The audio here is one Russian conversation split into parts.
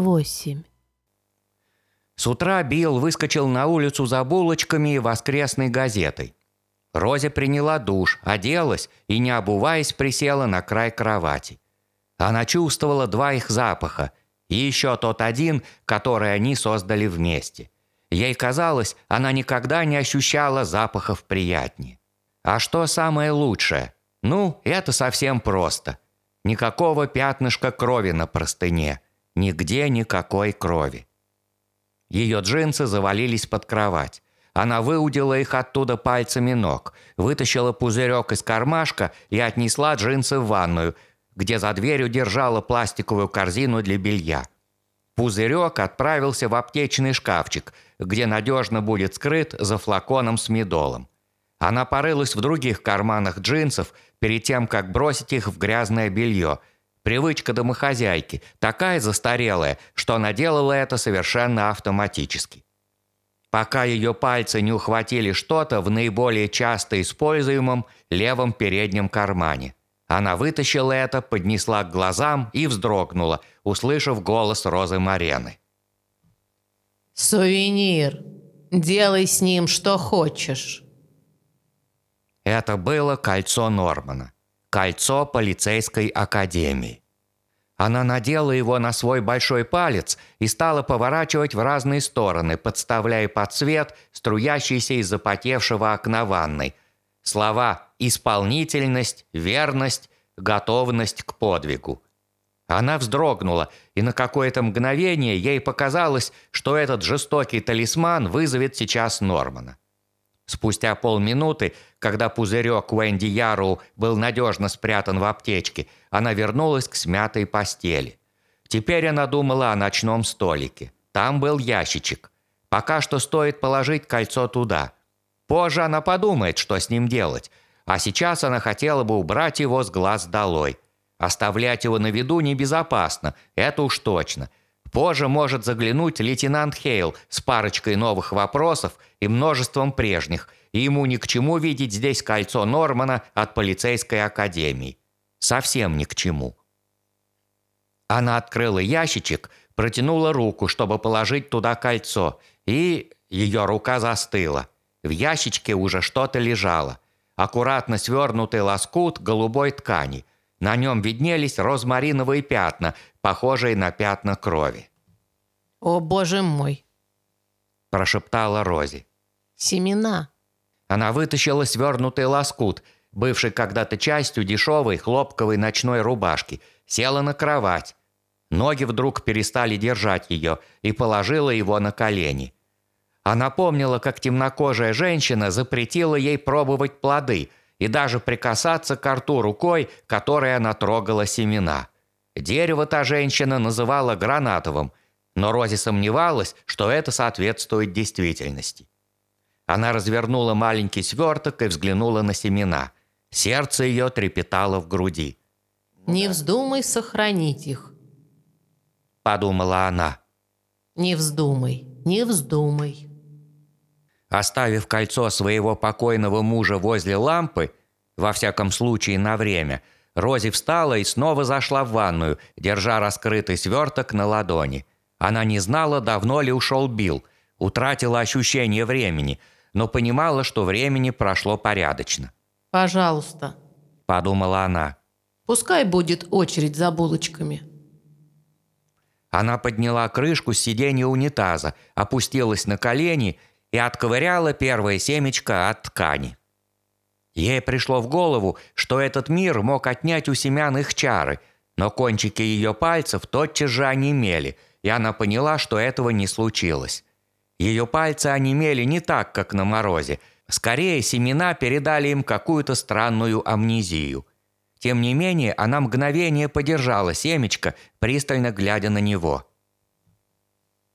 восемь. С утра Билл выскочил на улицу за булочками и воскресной газетой. Розе приняла душ, оделась и, не обуваясь, присела на край кровати. Она чувствовала два их запаха и еще тот один, который они создали вместе. Ей казалось, она никогда не ощущала запахов приятнее. А что самое лучшее? Ну, это совсем просто. Никакого пятнышка крови на простыне. Нигде никакой крови. Ее джинсы завалились под кровать. Она выудила их оттуда пальцами ног, вытащила пузырек из кармашка и отнесла джинсы в ванную, где за дверью держала пластиковую корзину для белья. Пузырек отправился в аптечный шкафчик, где надежно будет скрыт за флаконом с медолом. Она порылась в других карманах джинсов перед тем, как бросить их в грязное белье – Привычка домохозяйки, такая застарелая, что она делала это совершенно автоматически. Пока ее пальцы не ухватили что-то в наиболее часто используемом левом переднем кармане. Она вытащила это, поднесла к глазам и вздрогнула, услышав голос Розы Марены. «Сувенир. Делай с ним что хочешь». Это было кольцо Нормана кольцо полицейской академии. Она надела его на свой большой палец и стала поворачивать в разные стороны, подставляя под свет струящийся из запотевшего окна ванной. Слова «исполнительность», «верность», «готовность к подвигу». Она вздрогнула, и на какое-то мгновение ей показалось, что этот жестокий талисман вызовет сейчас Нормана. Спустя полминуты, когда пузырек Уэнди Яру был надежно спрятан в аптечке, она вернулась к смятой постели. Теперь она думала о ночном столике. Там был ящичек. Пока что стоит положить кольцо туда. Позже она подумает, что с ним делать. А сейчас она хотела бы убрать его с глаз долой. Оставлять его на виду небезопасно, это уж точно – Позже может заглянуть лейтенант Хейл с парочкой новых вопросов и множеством прежних, и ему ни к чему видеть здесь кольцо Нормана от полицейской академии. Совсем ни к чему. Она открыла ящичек, протянула руку, чтобы положить туда кольцо, и ее рука застыла. В ящичке уже что-то лежало. Аккуратно свернутый лоскут голубой ткани – на нем виднелись розмариновые пятна, похожие на пятна крови. «О, боже мой!» – прошептала Рози. «Семена!» Она вытащила свернутый лоскут, бывший когда-то частью дешевой хлопковой ночной рубашки, села на кровать. Ноги вдруг перестали держать ее и положила его на колени. Она помнила, как темнокожая женщина запретила ей пробовать плоды – и даже прикасаться к рту рукой, которой она трогала семена. Дерево та женщина называла гранатовым, но Рози сомневалась, что это соответствует действительности. Она развернула маленький сверток и взглянула на семена. Сердце ее трепетало в груди. «Не вздумай сохранить их», — подумала она. «Не вздумай, не вздумай». Оставив кольцо своего покойного мужа возле лампы, во всяком случае на время, Рози встала и снова зашла в ванную, держа раскрытый сверток на ладони. Она не знала, давно ли ушел Билл, утратила ощущение времени, но понимала, что времени прошло порядочно. «Пожалуйста», – подумала она. «Пускай будет очередь за булочками». Она подняла крышку с сиденья унитаза, опустилась на колени и отковыряла первое семечко от ткани. Ей пришло в голову, что этот мир мог отнять у семян их чары, но кончики ее пальцев тотчас же онемели, и она поняла, что этого не случилось. Ее пальцы онемели не так, как на морозе. Скорее, семена передали им какую-то странную амнезию. Тем не менее, она мгновение подержала семечко, пристально глядя на него.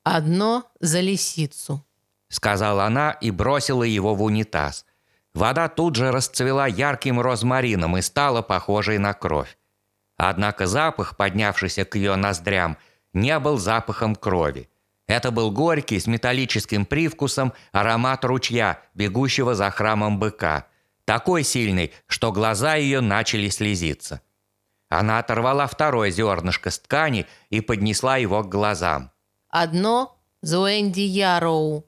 «Одно за лисицу», сказала она и бросила его в унитаз. Вода тут же расцвела ярким розмарином и стала похожей на кровь. Однако запах, поднявшийся к ее ноздрям, не был запахом крови. Это был горький, с металлическим привкусом, аромат ручья, бегущего за храмом быка. Такой сильный, что глаза ее начали слезиться. Она оторвала второе зернышко с ткани и поднесла его к глазам. Одно Зуэнди Яроу.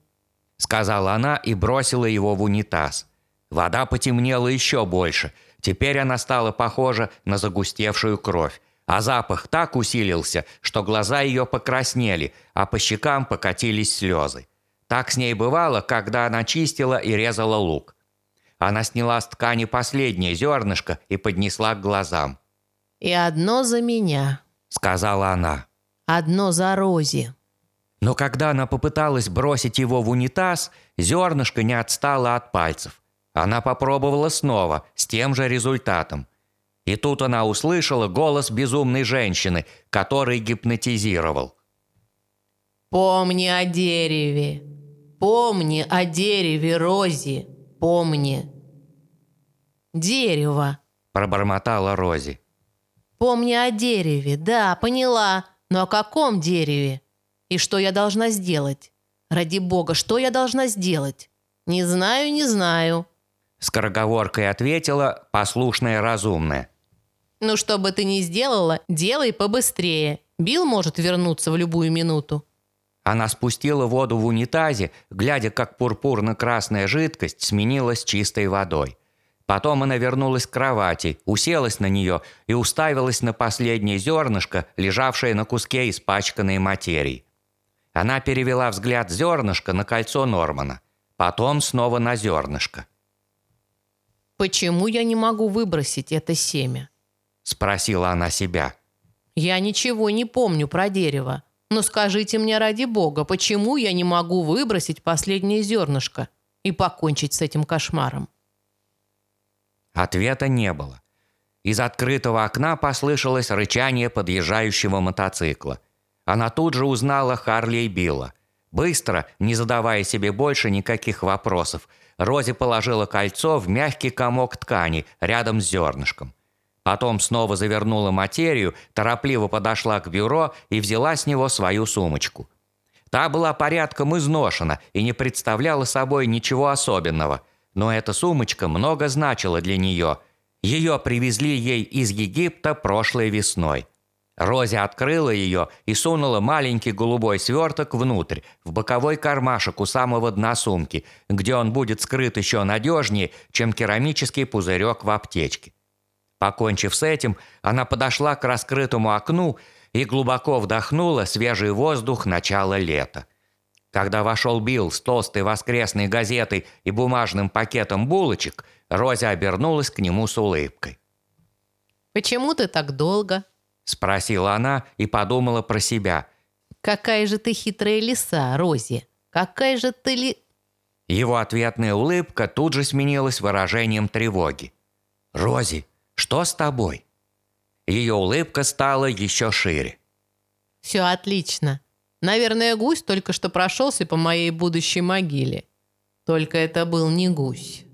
Сказала она и бросила его в унитаз. Вода потемнела еще больше. Теперь она стала похожа на загустевшую кровь. А запах так усилился, что глаза ее покраснели, а по щекам покатились слезы. Так с ней бывало, когда она чистила и резала лук. Она сняла с ткани последнее зернышко и поднесла к глазам. И одно за меня. Сказала она. Одно за Рози. Но когда она попыталась бросить его в унитаз, зернышко не отстало от пальцев. Она попробовала снова, с тем же результатом. И тут она услышала голос безумной женщины, который гипнотизировал. «Помни о дереве! Помни о дереве, Рози! Помни!» «Дерево!» – пробормотала Рози. «Помни о дереве, да, поняла. Но о каком дереве? И что я должна сделать? Ради бога, что я должна сделать? Не знаю, не знаю». Скороговоркой ответила послушная разумная. «Ну, что бы ты ни сделала, делай побыстрее. Билл может вернуться в любую минуту». Она спустила воду в унитазе, глядя, как пурпурно-красная жидкость сменилась чистой водой. Потом она вернулась к кровати, уселась на нее и уставилась на последнее зернышко, лежавшее на куске испачканной материи. Она перевела взгляд зернышка на кольцо Нормана, потом снова на зернышко. «Почему я не могу выбросить это семя?» – спросила она себя. «Я ничего не помню про дерево. Но скажите мне ради бога, почему я не могу выбросить последнее зернышко и покончить с этим кошмаром?» Ответа не было. Из открытого окна послышалось рычание подъезжающего мотоцикла. Она тут же узнала Харли и Билла. Быстро, не задавая себе больше никаких вопросов, Рози положила кольцо в мягкий комок ткани рядом с зернышком. Потом снова завернула материю, торопливо подошла к бюро и взяла с него свою сумочку. Та была порядком изношена и не представляла собой ничего особенного, но эта сумочка много значила для нее. Ее привезли ей из Египта прошлой весной. Рози открыла ее и сунула маленький голубой сверток внутрь, в боковой кармашек у самого дна сумки, где он будет скрыт еще надежнее, чем керамический пузырек в аптечке. Покончив с этим, она подошла к раскрытому окну и глубоко вдохнула свежий воздух начала лета. Когда вошел Билл с толстой воскресной газетой и бумажным пакетом булочек, Рози обернулась к нему с улыбкой. «Почему ты так долго?» – спросила она и подумала про себя. «Какая же ты хитрая лиса, Рози! Какая же ты ли...» Его ответная улыбка тут же сменилась выражением тревоги. «Рози, что с тобой?» Ее улыбка стала еще шире. «Все отлично. Наверное, гусь только что прошелся по моей будущей могиле. Только это был не гусь».